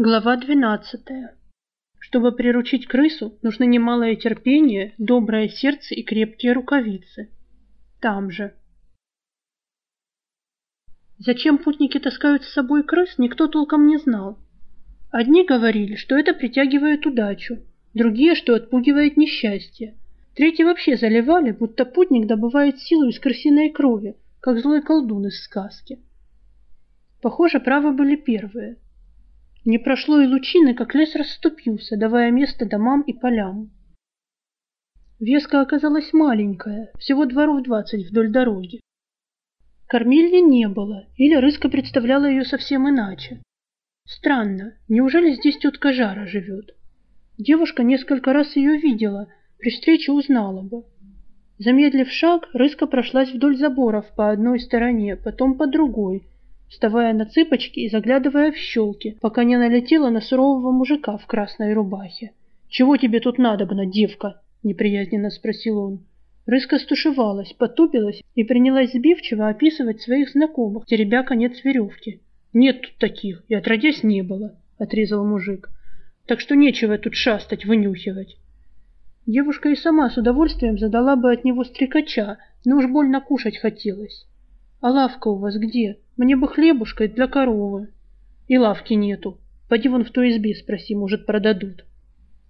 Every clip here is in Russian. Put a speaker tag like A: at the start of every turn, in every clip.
A: Глава 12. Чтобы приручить крысу, нужно немалое терпение, доброе сердце и крепкие рукавицы. Там же. Зачем путники таскают с собой крыс, никто толком не знал. Одни говорили, что это притягивает удачу, другие, что отпугивает несчастье. Третьи вообще заливали, будто путник добывает силу из крысиной крови, как злой колдун из сказки. Похоже, правы были первые – не прошло и лучины, как лес расступился, давая место домам и полям. Веска оказалась маленькая, всего дворов двадцать вдоль дороги. Кормильни не было, или рыска представляла ее совсем иначе. Странно, неужели здесь тетка Жара живет? Девушка несколько раз ее видела, при встрече узнала бы. Замедлив шаг, рыска прошлась вдоль заборов по одной стороне, потом по другой, вставая на цыпочки и заглядывая в щелки, пока не налетела на сурового мужика в красной рубахе. «Чего тебе тут надобно, девка?» — неприязненно спросил он. Рыска стушевалась, потупилась и принялась сбивчиво описывать своих знакомых, теребя конец веревки. «Нет тут таких, и отродясь не было», — отрезал мужик. «Так что нечего тут шастать, вынюхивать». Девушка и сама с удовольствием задала бы от него стрекача, но уж больно кушать хотелось. «А лавка у вас где?» Мне бы хлебушка для коровы. И лавки нету. Пойди вон в той избе спроси, может, продадут.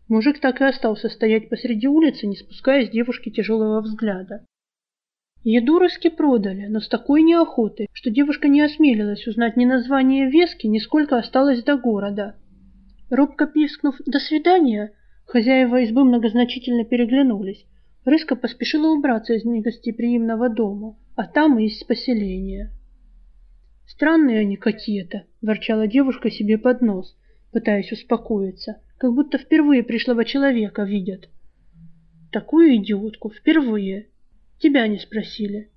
A: Мужик так и остался стоять посреди улицы, не спуская с девушки тяжелого взгляда. Еду рыски продали, но с такой неохотой, что девушка не осмелилась узнать ни название вески, ни сколько осталось до города. Робко пискнув «до свидания», хозяева избы многозначительно переглянулись. Рыска поспешила убраться из негостеприимного дома, а там и из поселения. Странные они какие-то, ворчала девушка себе под нос, пытаясь успокоиться, как будто впервые пришлого человека видят. Такую идиотку впервые. Тебя не спросили.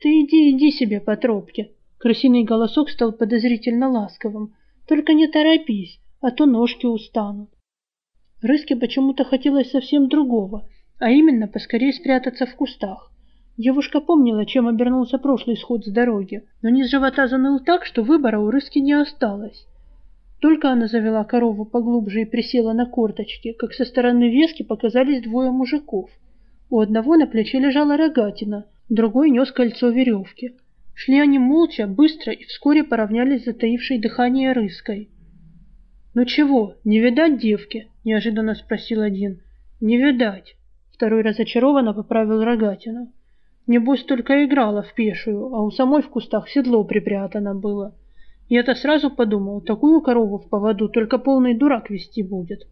A: Ты иди, иди себе по тропке. Крысиный голосок стал подозрительно ласковым. Только не торопись, а то ножки устанут. Рыске почему-то хотелось совсем другого, а именно поскорее спрятаться в кустах. Девушка помнила, чем обернулся прошлый сход с дороги, но низ живота заныл так, что выбора у рыски не осталось. Только она завела корову поглубже и присела на корточки, как со стороны вески показались двое мужиков. У одного на плече лежала рогатина, другой нес кольцо веревки. Шли они молча, быстро и вскоре поравнялись с затаившей дыхание рыской. «Ну чего, не видать девки?» – неожиданно спросил один. «Не видать». Второй разочарованно поправил рогатину. Небось, только играла в пешую, а у самой в кустах седло припрятано было. И это сразу подумал, такую корову в поводу только полный дурак вести будет.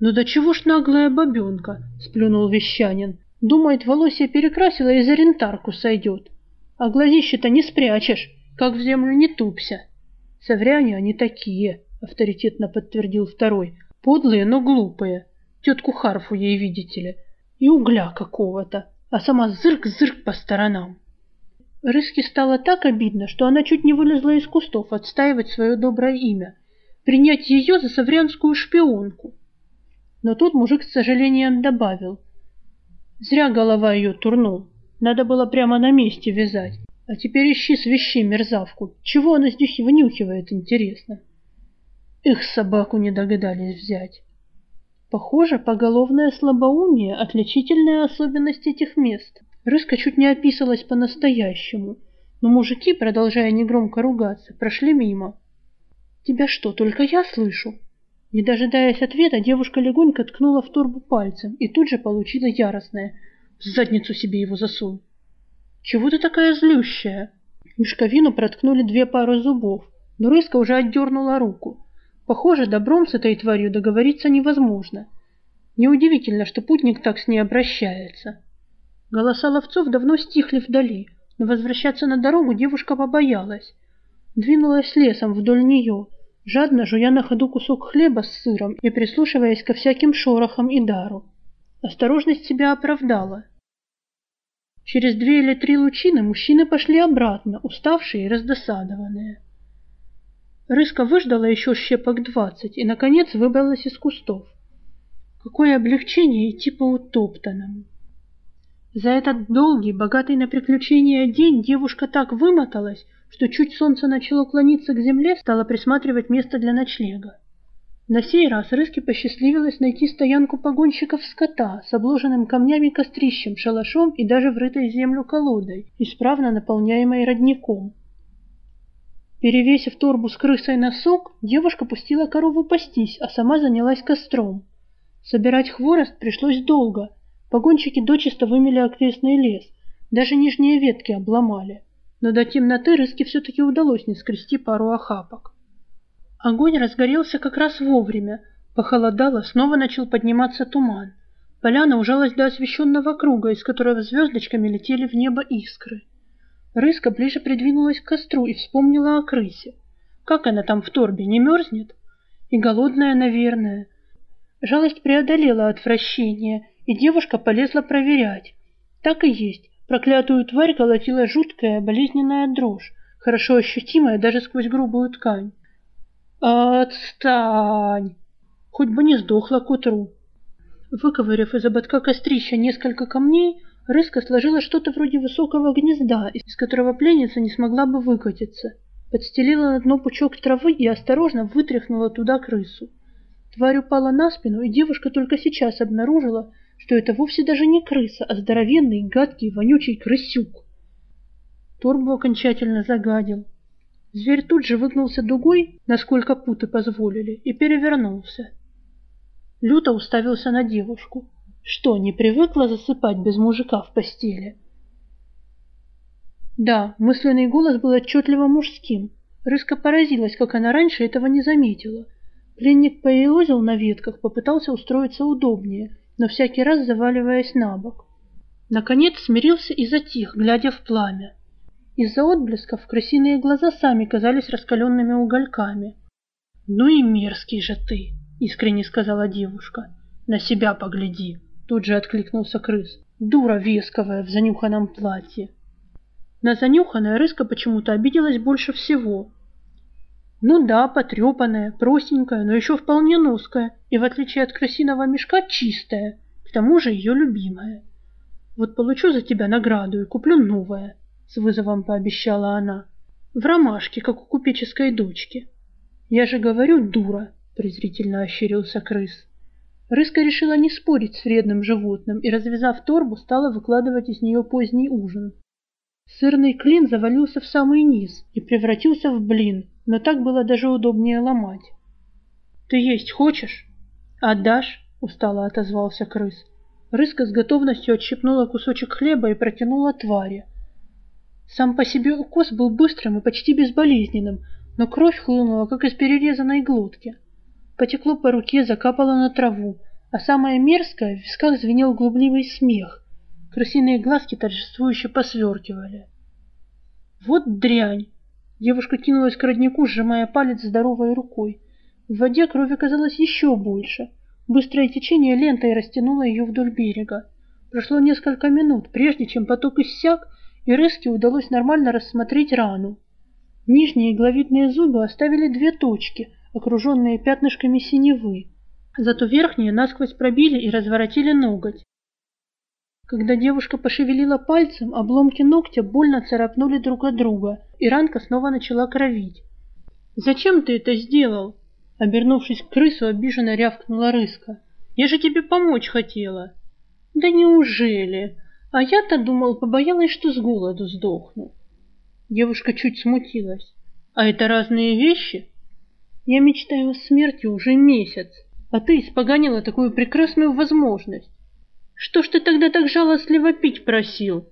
A: «Ну да чего ж наглая бабенка?» — сплюнул вещанин. «Думает, волосье перекрасила и за рентарку сойдет. А глазище-то не спрячешь, как в землю не тупся». «Савряне они такие», — авторитетно подтвердил второй. «Подлые, но глупые. Тетку Харфу ей, видите ли. И угля какого-то а сама зырк-зырк по сторонам. Рыске стало так обидно, что она чуть не вылезла из кустов отстаивать свое доброе имя, принять ее за саврянскую шпионку. Но тут мужик с сожалением добавил. Зря голова ее турнул, надо было прямо на месте вязать. А теперь ищи свищи мерзавку, чего она здесь вынюхивает, интересно. Их собаку не догадались взять. Похоже, поголовное слабоумие – отличительная особенность этих мест. Рыска чуть не описалась по-настоящему, но мужики, продолжая негромко ругаться, прошли мимо. «Тебя что, только я слышу?» Не дожидаясь ответа, девушка легонько ткнула в торбу пальцем и тут же получила яростное. «В задницу себе его засунь!» «Чего ты такая злющая?» Мешковину проткнули две пары зубов, но Рыска уже отдернула руку. Похоже, добром с этой тварью договориться невозможно. Неудивительно, что путник так с ней обращается. Голоса ловцов давно стихли вдали, но возвращаться на дорогу девушка побоялась. Двинулась лесом вдоль нее, жадно жуя на ходу кусок хлеба с сыром и прислушиваясь ко всяким шорохам и дару. Осторожность себя оправдала. Через две или три лучины мужчины пошли обратно, уставшие и раздосадованные. Рыска выждала еще щепок двадцать и, наконец, выбралась из кустов. Какое облегчение идти по утоптанному. За этот долгий, богатый на приключения день девушка так вымоталась, что чуть солнце начало клониться к земле, стала присматривать место для ночлега. На сей раз Рыске посчастливилось найти стоянку погонщиков скота с обложенным камнями кострищем, шалашом и даже врытой землю колодой, исправно наполняемой родником. Перевесив торбу с крысой на сок, девушка пустила корову пастись, а сама занялась костром. Собирать хворост пришлось долго. Погонщики дочисто вымели окрестный лес, даже нижние ветки обломали. Но до темноты Рыске все-таки удалось не скрести пару охапок. Огонь разгорелся как раз вовремя. Похолодало, снова начал подниматься туман. Поляна ужалась до освещенного круга, из которого звездочками летели в небо искры. Рыска ближе придвинулась к костру и вспомнила о крысе. Как она там в торбе, не мерзнет? И голодная, наверное. Жалость преодолела отвращение, и девушка полезла проверять. Так и есть. Проклятую тварь колотила жуткая, болезненная дрожь, хорошо ощутимая даже сквозь грубую ткань. «Отстань!» Хоть бы не сдохла к утру. Выковыряв из ободка кострища несколько камней, Рыска сложила что-то вроде высокого гнезда, из которого пленница не смогла бы выкатиться. Подстелила на дно пучок травы и осторожно вытряхнула туда крысу. Тварь упала на спину, и девушка только сейчас обнаружила, что это вовсе даже не крыса, а здоровенный, гадкий, вонючий крысюк. Торбу окончательно загадил. Зверь тут же выгнулся дугой, насколько путы позволили, и перевернулся. Люто уставился на девушку. Что, не привыкла засыпать без мужика в постели? Да, мысленный голос был отчетливо мужским. Рыска поразилась, как она раньше этого не заметила. Пленник поелозил на ветках, попытался устроиться удобнее, но всякий раз заваливаясь на бок. Наконец смирился и затих, глядя в пламя. Из-за отблесков крысиные глаза сами казались раскаленными угольками. «Ну и мерзкий же ты!» — искренне сказала девушка. «На себя погляди!» — тут же откликнулся крыс. «Дура весковая в занюханном платье!» На занюханное рыска почему-то обиделась больше всего. Ну да, потрепанная, простенькая, но еще вполне ноская, и в отличие от крысиного мешка чистая, к тому же ее любимая. Вот получу за тебя награду и куплю новое. — с вызовом пообещала она. «В ромашке, как у купеческой дочки». «Я же говорю, дура!» — презрительно ощерился крыс. Рыска решила не спорить с вредным животным и, развязав торбу, стала выкладывать из нее поздний ужин. Сырный клин завалился в самый низ и превратился в блин, но так было даже удобнее ломать. «Ты есть хочешь?» «Отдашь?» — устало отозвался крыс. Рыска с готовностью отщипнула кусочек хлеба и протянула твари. Сам по себе укус был быстрым и почти безболезненным, но кровь хлынула, как из перерезанной глотки. Потекло по руке, закапало на траву, а самое мерзкое, в висках звенел глубливый смех. Крысиные глазки торжествующе посверкивали. «Вот дрянь!» Девушка кинулась к роднику, сжимая палец здоровой рукой. В воде кровь оказалась еще больше. Быстрое течение лентой растянуло ее вдоль берега. Прошло несколько минут, прежде чем поток иссяк, и Рыске удалось нормально рассмотреть рану. Нижние игловидные зубы оставили две точки, окруженные пятнышками синевы. Зато верхние насквозь пробили и разворотили ноготь. Когда девушка пошевелила пальцем, обломки ногтя больно царапнули друг от друга, и ранка снова начала кровить. «Зачем ты это сделал?» Обернувшись к крысу, обиженно рявкнула Рыска. «Я же тебе помочь хотела». «Да неужели?» А я-то думал, побоялась, что с голоду сдохну. Девушка чуть смутилась. А это разные вещи? Я мечтаю о смерти уже месяц, а ты испоганила такую прекрасную возможность. Что ж ты тогда так жалостливо пить просил?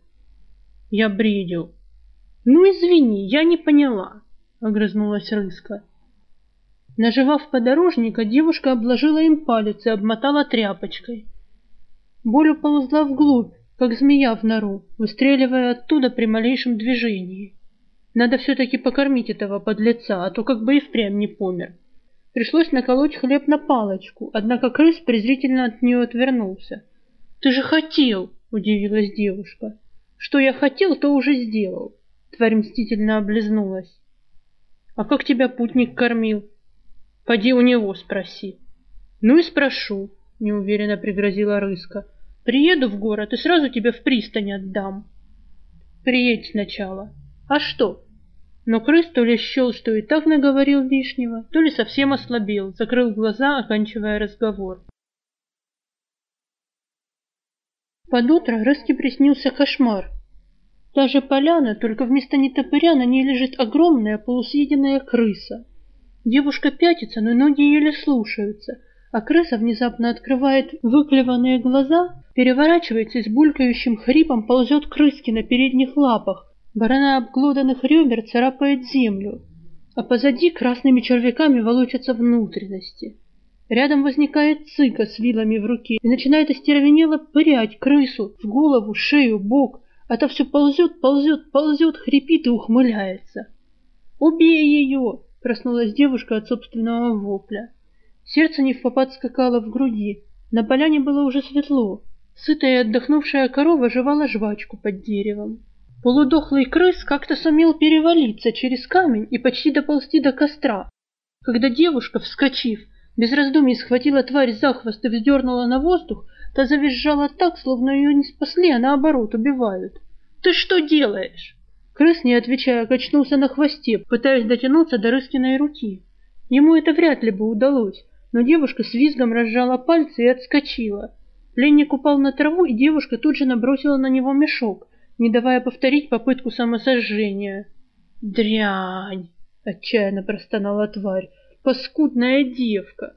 A: Я бредил. Ну, извини, я не поняла, огрызнулась Рыска. Наживав подорожника, девушка обложила им палец и обмотала тряпочкой. Боль уползла вглубь, как змея в нору, выстреливая оттуда при малейшем движении. Надо все-таки покормить этого подлеца, а то как бы и впрямь не помер. Пришлось наколоть хлеб на палочку, однако крыс презрительно от нее отвернулся. «Ты же хотел!» — удивилась девушка. «Что я хотел, то уже сделал!» Тварь мстительно облизнулась. «А как тебя путник кормил?» «Поди у него спроси». «Ну и спрошу», — неуверенно пригрозила рыска. Приеду в город и сразу тебя в пристань отдам. Приедь сначала. А что? Но крыс то ли счел, что и так наговорил лишнего, то ли совсем ослабел, закрыл глаза, оканчивая разговор. Под утро Рыске приснился кошмар. Та же поляна, только вместо нетопыря на ней лежит огромная полусъеденная крыса. Девушка пятится, но ноги еле слушаются, а крыса внезапно открывает выклеванные глаза, переворачивается и с булькающим хрипом ползет крыски на передних лапах, Барана обглоданных ребер царапает землю, а позади красными червяками волочатся внутренности. Рядом возникает цыка с вилами в руке и начинает остервенело пырять крысу в голову, шею, бок, а то все ползет, ползет, ползет, хрипит и ухмыляется. «Убей ее!» — проснулась девушка от собственного вопля. Сердце не в попад скакало в груди. На поляне было уже светло. Сытая и отдохнувшая корова жевала жвачку под деревом. Полудохлый крыс как-то сумел перевалиться через камень и почти доползти до костра. Когда девушка, вскочив, без раздумий схватила тварь за хвост и вздернула на воздух, та завизжала так, словно ее не спасли, а наоборот убивают. «Ты что делаешь?» Крыс, не отвечая, качнулся на хвосте, пытаясь дотянуться до Рыскиной руки. Ему это вряд ли бы удалось, но девушка с визгом разжала пальцы и отскочила. Пленник упал на траву, и девушка тут же набросила на него мешок, не давая повторить попытку самосожжения. «Дрянь!» — отчаянно простонала тварь. «Паскудная девка!»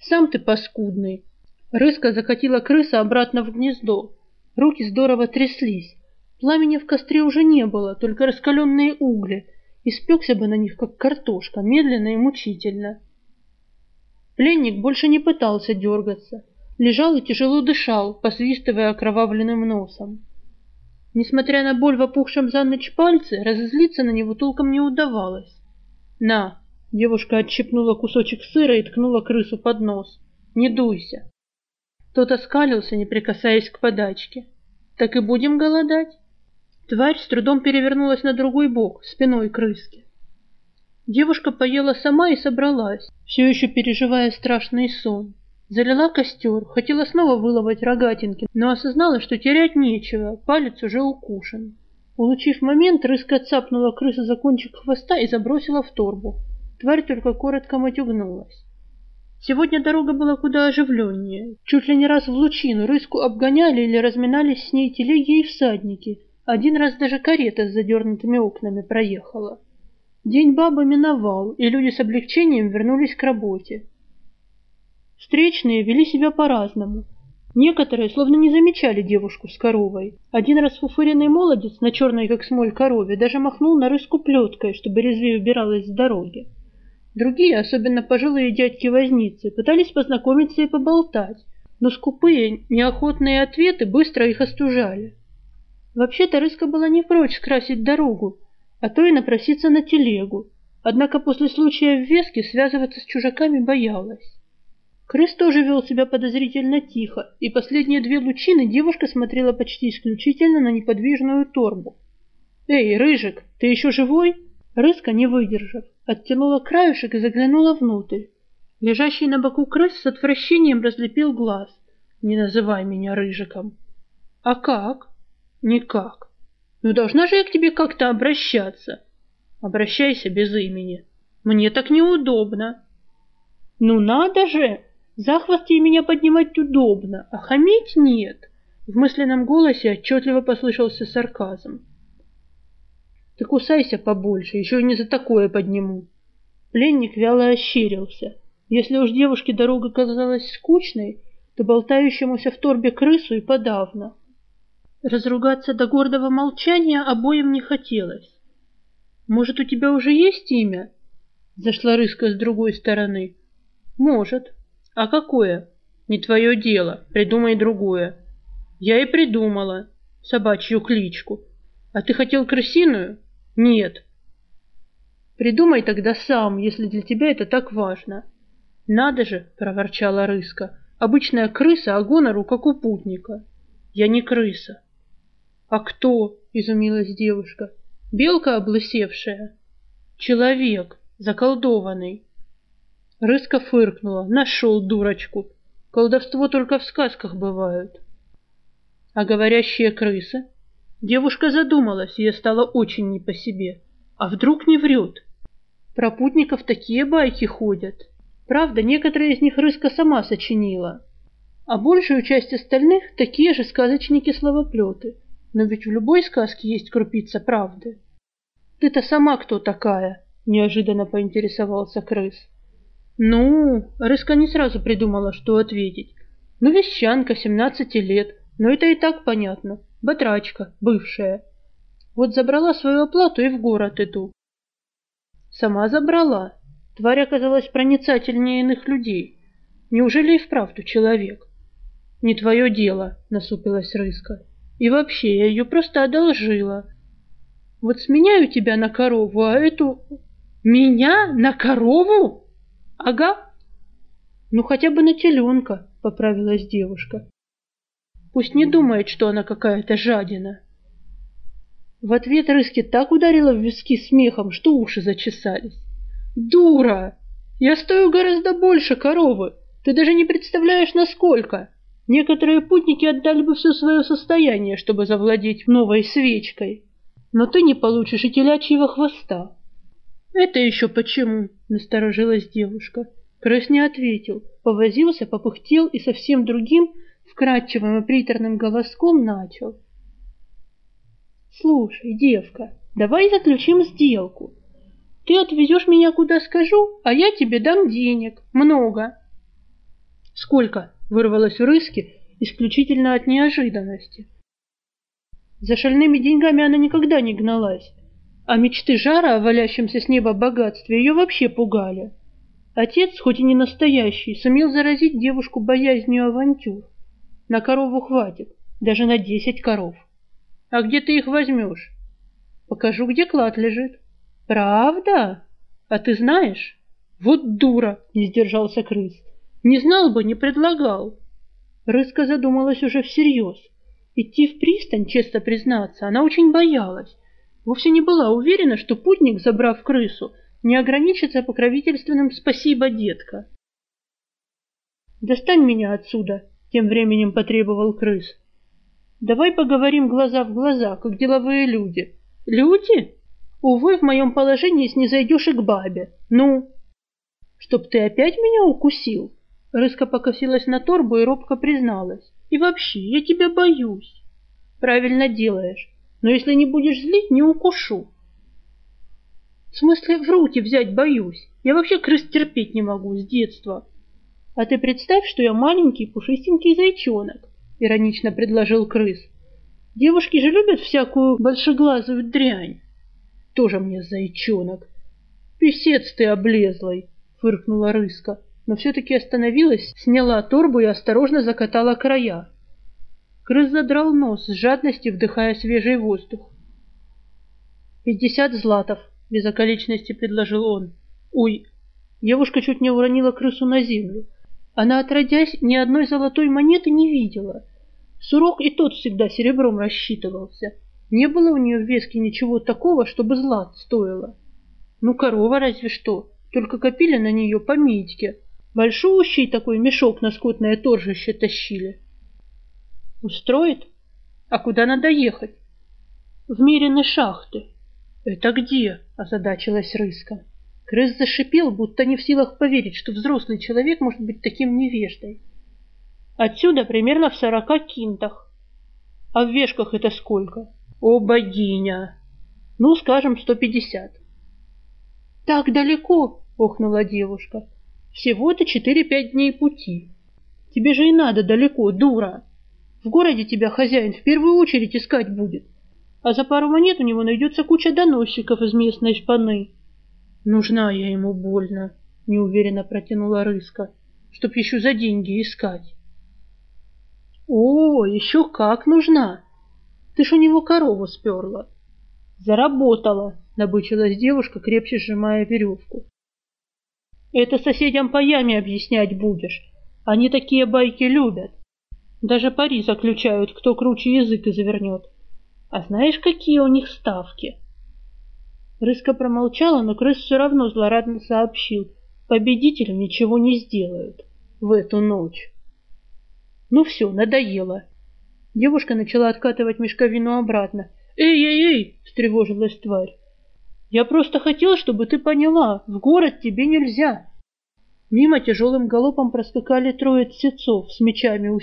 A: «Сам ты паскудный!» Рыска закатила крыса обратно в гнездо. Руки здорово тряслись. Пламени в костре уже не было, только раскаленные угли. Испекся бы на них, как картошка, медленно и мучительно. Пленник больше не пытался дергаться. Лежал и тяжело дышал, посвистывая окровавленным носом. Несмотря на боль в опухшем за ночь пальце, разозлиться на него толком не удавалось. «На!» — девушка отщипнула кусочек сыра и ткнула крысу под нос. «Не дуйся!» Тот оскалился, не прикасаясь к подачке. «Так и будем голодать?» Тварь с трудом перевернулась на другой бок, спиной крыски. Девушка поела сама и собралась, все еще переживая страшный сон. Залила костер, хотела снова выловать рогатинки, но осознала, что терять нечего, палец уже укушен. Улучив момент, рыска цапнула крысу за кончик хвоста и забросила в торбу. Тварь только коротко матюгнулась. Сегодня дорога была куда оживленнее. Чуть ли не раз в лучину рыску обгоняли или разминались с ней телеги и всадники. Один раз даже карета с задернутыми окнами проехала. День бабы миновал, и люди с облегчением вернулись к работе. Встречные вели себя по-разному. Некоторые словно не замечали девушку с коровой. Один расфуфыренный молодец на черной, как смоль, корове даже махнул на рыску плеткой, чтобы резвее убиралась с дороги. Другие, особенно пожилые дядьки-возницы, пытались познакомиться и поболтать, но скупые, неохотные ответы быстро их остужали. Вообще-то Рыска была не прочь скрасить дорогу, а то и напроситься на телегу, однако после случая в Веске связываться с чужаками боялась. Крыс тоже вел себя подозрительно тихо, и последние две лучины девушка смотрела почти исключительно на неподвижную торбу. «Эй, Рыжик, ты еще живой?» Рыска, не выдержав, оттянула краюшек и заглянула внутрь. Лежащий на боку крыс с отвращением разлепил глаз. «Не называй меня Рыжиком». «А как?» «Никак. Ну, должна же я к тебе как-то обращаться». «Обращайся без имени. Мне так неудобно». «Ну надо же!» За хвост ей меня поднимать удобно, а хамить нет. В мысленном голосе отчетливо послышался сарказм. Ты кусайся побольше, еще не за такое подниму. Пленник вяло ощерился. Если уж девушке дорога казалась скучной, то болтающемуся в торбе крысу и подавно. Разругаться до гордого молчания обоим не хотелось. «Может, у тебя уже есть имя?» Зашла рыска с другой стороны. «Может», а какое? Не твое дело, придумай другое. Я и придумала. Собачью кличку. А ты хотел крысиную? Нет. Придумай тогда сам, если для тебя это так важно. Надо же, проворчала рыска. Обычная крыса, а гонору, как у путника. Я не крыса. А кто? Изумилась девушка. Белка облысевшая. Человек, заколдованный. Рыска фыркнула. Нашел дурочку. Колдовство только в сказках бывают. А говорящие крысы? Девушка задумалась, ей стало очень не по себе. А вдруг не врет? Про путников такие байки ходят. Правда, некоторые из них Рыска сама сочинила. А большую часть остальных такие же сказочники-словоплеты. Но ведь в любой сказке есть крупица правды. Ты-то сама кто такая? Неожиданно поинтересовался крыс. Ну, Рыска не сразу придумала, что ответить. Ну, вещанка, 17 лет. Но это и так понятно. Батрачка, бывшая. Вот забрала свою оплату и в город иду. Сама забрала. Тварь оказалась проницательнее иных людей. Неужели и вправду человек? Не твое дело, насупилась Рыска. И вообще, я ее просто одолжила. Вот сменяю тебя на корову, а эту... Меня на корову? Ага. Ну, хотя бы на теленка, поправилась девушка. Пусть не думает, что она какая-то жадина. В ответ Рыски так ударила в виски смехом, что уши зачесались. «Дура! Я стою гораздо больше коровы. Ты даже не представляешь, насколько. Некоторые путники отдали бы все свое состояние, чтобы завладеть новой свечкой. Но ты не получишь и телячьего хвоста». «Это еще почему?» — насторожилась девушка. Крыс не ответил, повозился, попыхтел и совсем другим, вкрадчивым и приторным голоском начал. «Слушай, девка, давай заключим сделку. Ты отвезешь меня куда скажу, а я тебе дам денег. Много». «Сколько?» — вырвалось у Рыски исключительно от неожиданности. За шальными деньгами она никогда не гналась, а мечты Жара о валящемся с неба богатстве ее вообще пугали. Отец, хоть и не настоящий, сумел заразить девушку боязнью авантюр. На корову хватит, даже на десять коров. А где ты их возьмешь? Покажу, где клад лежит. Правда? А ты знаешь? Вот дура, не сдержался крыс. Не знал бы, не предлагал. Рыска задумалась уже всерьез. Идти в пристань, честно признаться, она очень боялась. Вовсе не была уверена, что путник, забрав крысу, не ограничится покровительственным «спасибо, детка». «Достань меня отсюда», — тем временем потребовал крыс. Давай поговорим глаза в глаза, как деловые люди. Люди? Увы, в моем положении снизойдешь и к бабе. Ну? Чтоб ты опять меня укусил? Рыска покосилась на торбу и робко призналась. И вообще, я тебя боюсь. Правильно делаешь. Но если не будешь злить, не укушу. В смысле, в руки взять боюсь. Я вообще крыс терпеть не могу с детства. А ты представь, что я маленький пушистенький зайчонок иронично предложил крыс. Девушки же любят всякую большеглазую дрянь. Тоже мне зайчонок. Песец ты облезлый, фыркнула рыска, но все-таки остановилась, сняла торбу и осторожно закатала края. Крыс задрал нос, с жадностью вдыхая свежий воздух. «Пятьдесят златов», — без околичности предложил он. «Ой!» Девушка чуть не уронила крысу на землю. Она, отродясь, ни одной золотой монеты не видела — Сурок и тот всегда серебром рассчитывался. Не было у нее в веске ничего такого, чтобы злат стоило. Ну, корова разве что, только копили на нее по митьке. Большущий такой мешок на скотное торжище тащили. Устроит? А куда надо ехать? В Мирины шахты. Это где? Озадачилась рыска. Крыс зашипел, будто не в силах поверить, что взрослый человек может быть таким невеждой. Отсюда примерно в сорока кинтах. А в вешках это сколько? О, богиня! Ну, скажем, сто пятьдесят. Так далеко, охнула девушка. Всего-то четыре-пять дней пути. Тебе же и надо далеко, дура. В городе тебя хозяин в первую очередь искать будет. А за пару монет у него найдется куча доносчиков из местной шпаны. Нужна я ему больно, неуверенно протянула рыска, чтоб еще за деньги искать. О, еще как нужна! Ты ж у него корову сперла. Заработала, набычилась девушка, крепче сжимая веревку. Это соседям по яме объяснять будешь. Они такие байки любят. Даже пари заключают, кто круче язык и завернет. А знаешь, какие у них ставки? Рыска промолчала, но крыс все равно злорадно сообщил. Победителю ничего не сделают в эту ночь. Ну все, надоело. Девушка начала откатывать мешковину обратно. «Эй-эй-эй!» — встревожилась тварь. Я просто хотел, чтобы ты поняла, в город тебе нельзя. Мимо тяжелым галопом проскакали трое цецов с мечами у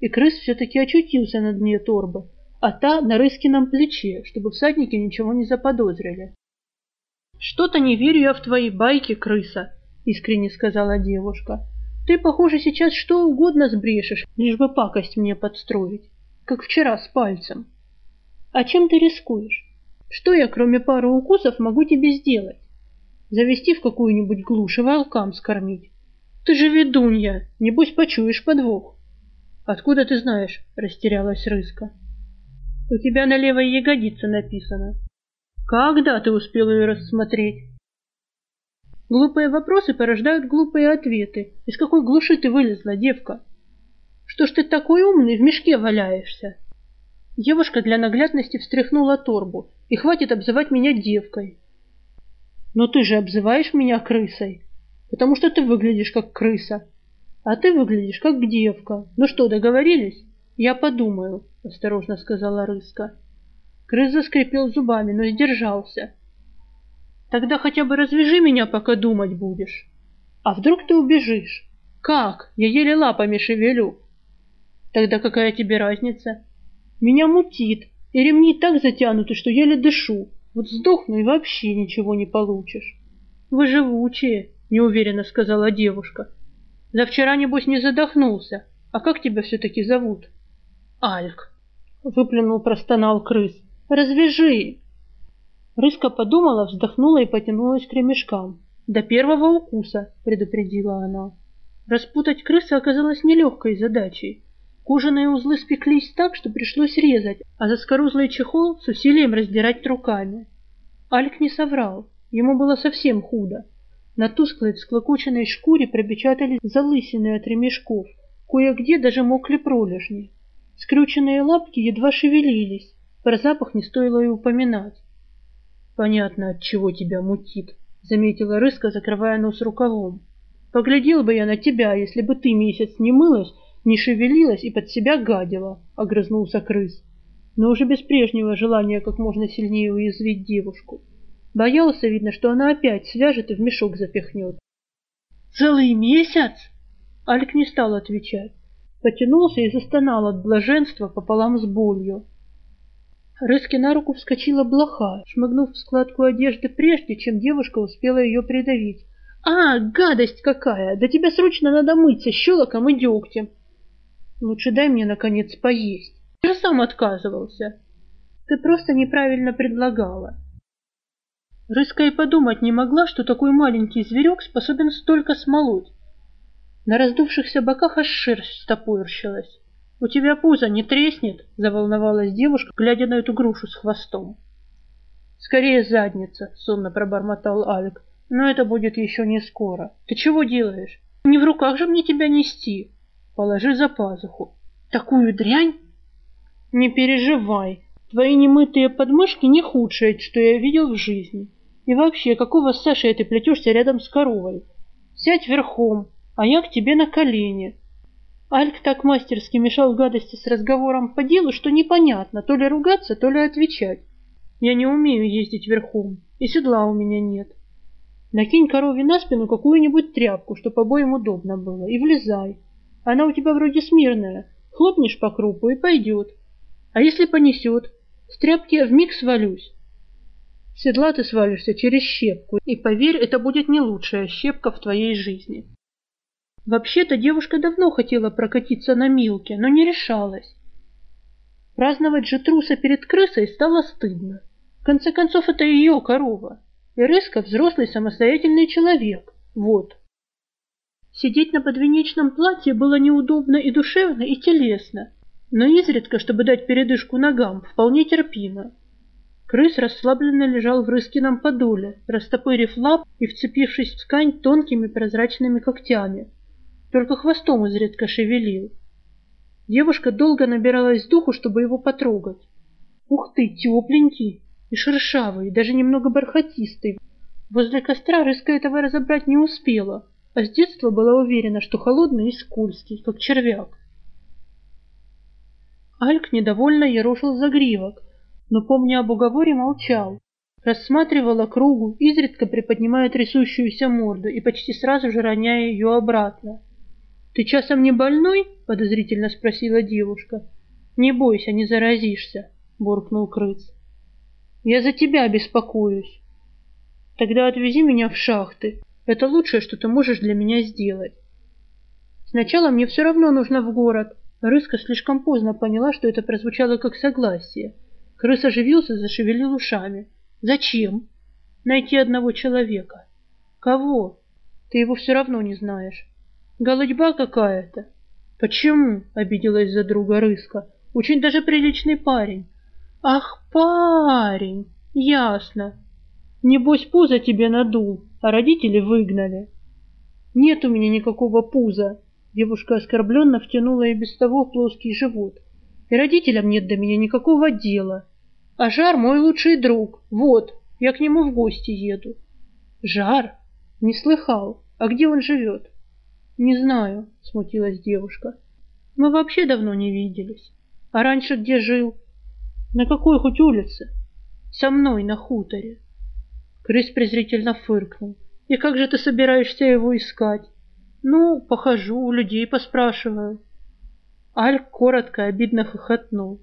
A: и крыс все-таки очутился на дне торбы, а та на Рыскином плече, чтобы всадники ничего не заподозрили. «Что-то не верю я в твои байки, крыса», — искренне сказала девушка. «Ты, похоже, сейчас что угодно сбрешешь, лишь бы пакость мне подстроить, как вчера с пальцем. А чем ты рискуешь? Что я, кроме пары укусов, могу тебе сделать? Завести в какую-нибудь глушь и волкам скормить? Ты же ведунья, небось почуешь подвох». «Откуда ты знаешь?» — растерялась Рыска. «У тебя на левой ягодице написано». Когда ты успел ее рассмотреть? Глупые вопросы порождают глупые ответы. Из какой глуши ты вылезла, девка? Что ж ты такой умный, в мешке валяешься? Девушка для наглядности встряхнула торбу. И хватит обзывать меня девкой. Но ты же обзываешь меня крысой, потому что ты выглядишь как крыса. А ты выглядишь как девка. Ну что, договорились? Я подумаю, осторожно сказала Рыска. Крыс заскрипел зубами, но сдержался. Тогда хотя бы развяжи меня, пока думать будешь. А вдруг ты убежишь? Как? Я еле лапами шевелю. Тогда какая тебе разница? Меня мутит, и ремни так затянуты, что еле дышу. Вот сдохну и вообще ничего не получишь. Вы живучие, неуверенно сказала девушка. За вчера, небось, не задохнулся. А как тебя все-таки зовут? Альк. Выплюнул, простонал крыс. Развяжи!» Рыска подумала, вздохнула и потянулась к ремешкам. «До первого укуса», — предупредила она. Распутать крыса оказалось нелегкой задачей. Кожаные узлы спеклись так, что пришлось резать, а заскорузлый чехол с усилием раздирать руками. Альк не соврал, ему было совсем худо. На тусклой всклокоченной шкуре пропечатались залысины от ремешков, кое-где даже мокли пролежни. Скрюченные лапки едва шевелились, про запах не стоило и упоминать. Понятно, от чего тебя мутит, заметила рыска, закрывая нос рукавом. Поглядел бы я на тебя, если бы ты месяц не мылась, не шевелилась и под себя гадила, огрызнулся крыс. Но уже без прежнего желания как можно сильнее уязвить девушку. Боялся, видно, что она опять свяжет и в мешок запихнет. «Целый месяц?» Альк не стал отвечать. Потянулся и застонал от блаженства пополам с болью. Рыске на руку вскочила блоха, шмыгнув в складку одежды прежде, чем девушка успела ее придавить. «А, гадость какая! Да тебя срочно надо мыться щелоком и дегтем!» «Лучше дай мне, наконец, поесть. Же сам отказывался. Ты просто неправильно предлагала». Рыска и подумать не могла, что такой маленький зверек способен столько смолоть. На раздувшихся боках аж шерсть стопорщилась. «У тебя пузо не треснет?» — заволновалась девушка, глядя на эту грушу с хвостом. «Скорее задница», — сонно пробормотал Алик. «Но это будет еще не скоро. Ты чего делаешь? Не в руках же мне тебя нести. Положи за пазуху. Такую дрянь?» «Не переживай. Твои немытые подмышки не худшее, что я видел в жизни. И вообще, какого с Сашей ты плетешься рядом с коровой? Сядь верхом, а я к тебе на колени. Альк так мастерски мешал гадости с разговором по делу, что непонятно, то ли ругаться, то ли отвечать. Я не умею ездить верхом, и седла у меня нет. Накинь корове на спину какую-нибудь тряпку, чтоб обоим удобно было, и влезай. Она у тебя вроде смирная, хлопнешь по крупу и пойдет. А если понесет, с тряпки вмиг свалюсь. С седла ты свалишься через щепку, и поверь, это будет не лучшая щепка в твоей жизни. Вообще-то девушка давно хотела прокатиться на Милке, но не решалась. Праздновать же труса перед крысой стало стыдно. В конце концов, это ее корова. И Рыска взрослый самостоятельный человек. Вот. Сидеть на подвенечном платье было неудобно и душевно, и телесно, но изредка, чтобы дать передышку ногам, вполне терпимо. Крыс расслабленно лежал в Рыскином подоле, растопырив лап и вцепившись в ткань тонкими прозрачными когтями только хвостом изредка шевелил. Девушка долго набиралась духу, чтобы его потрогать. Ух ты, тепленький и шершавый, даже немного бархатистый. Возле костра рыска этого разобрать не успела, а с детства была уверена, что холодный и скользкий, как червяк. Альк недовольно ерошил загривок, но, помня об уговоре, молчал, рассматривала кругу, изредка приподнимая трясущуюся морду и почти сразу же роняя ее обратно. «Ты часом не больной?» — подозрительно спросила девушка. «Не бойся, не заразишься», — буркнул крыс. «Я за тебя беспокоюсь». «Тогда отвези меня в шахты. Это лучшее, что ты можешь для меня сделать». «Сначала мне все равно нужно в город». Рыска слишком поздно поняла, что это прозвучало как согласие. Крыс оживился, зашевелил ушами. «Зачем?» «Найти одного человека». «Кого?» «Ты его все равно не знаешь». Голодьба какая-то. Почему? Обиделась за друга Рыска. Очень даже приличный парень. Ах, парень! Ясно. Небось, пузо тебе надул, а родители выгнали. Нет у меня никакого пуза. Девушка оскорбленно втянула и без того плоский живот. И родителям нет до меня никакого дела. А Жар мой лучший друг. Вот, я к нему в гости еду. Жар? Не слыхал. А где он живет? «Не знаю», — смутилась девушка. «Мы вообще давно не виделись. А раньше где жил? На какой хоть улице? Со мной на хуторе». Крыс презрительно фыркнул. «И как же ты собираешься его искать?» «Ну, похожу, у людей поспрашиваю». Альк коротко обидно хохотнул.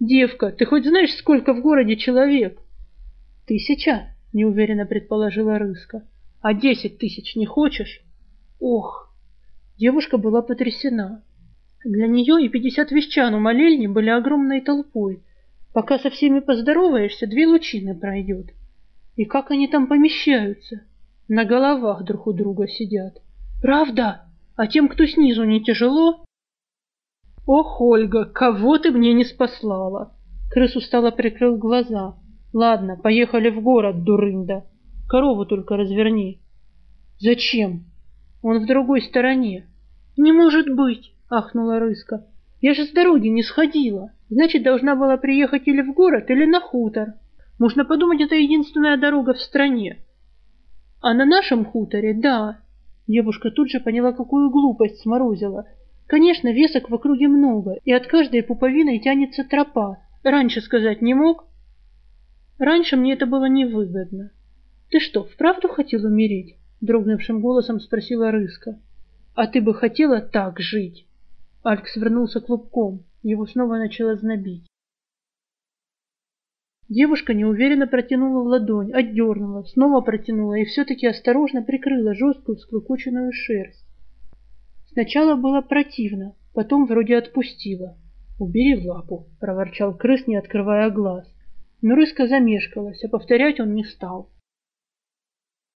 A: «Девка, ты хоть знаешь, сколько в городе человек?» «Тысяча», — неуверенно предположила Рыска. «А десять тысяч не хочешь?» «Ох, Девушка была потрясена. Для нее и пятьдесят вещан у молельни были огромной толпой. Пока со всеми поздороваешься, две лучины пройдет. И как они там помещаются? На головах друг у друга сидят. Правда? А тем, кто снизу, не тяжело? Ох, Ольга, кого ты мне не спаслала? Крыс устало прикрыл глаза. Ладно, поехали в город, дурында. Корову только разверни. Зачем? Он в другой стороне. Не может быть, ахнула Рыска. Я же с дороги не сходила. Значит, должна была приехать или в город, или на хутор. Можно подумать, это единственная дорога в стране. А на нашем хуторе, да. Девушка тут же поняла, какую глупость сморозила. Конечно, весок в округе много, и от каждой пуповины тянется тропа. Раньше сказать не мог? Раньше мне это было невыгодно. Ты что, вправду хотел умереть? дрогнувшим голосом спросила Рыска. А ты бы хотела так жить? Альк свернулся клубком, его снова начало знобить. Девушка неуверенно протянула ладонь, отдернула, снова протянула и все-таки осторожно прикрыла жесткую склокоченную шерсть. Сначала было противно, потом вроде отпустила. «Убери лапу», — проворчал крыс, не открывая глаз. Но рыска замешкалась, а повторять он не стал.